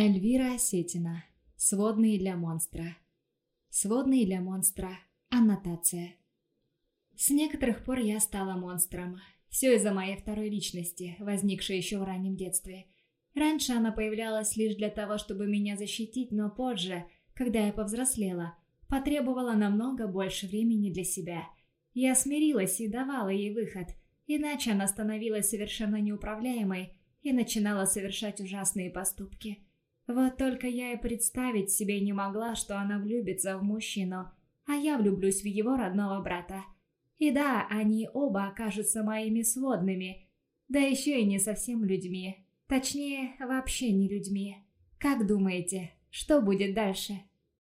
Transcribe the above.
Эльвира Осетина. Сводные для монстра. Сводные для монстра. Аннотация. С некоторых пор я стала монстром. Все из-за моей второй личности, возникшей еще в раннем детстве. Раньше она появлялась лишь для того, чтобы меня защитить, но позже, когда я повзрослела, потребовала намного больше времени для себя. Я смирилась и давала ей выход, иначе она становилась совершенно неуправляемой и начинала совершать ужасные поступки. Вот только я и представить себе не могла, что она влюбится в мужчину, а я влюблюсь в его родного брата. И да, они оба окажутся моими сводными, да еще и не совсем людьми. Точнее, вообще не людьми. Как думаете, что будет дальше?»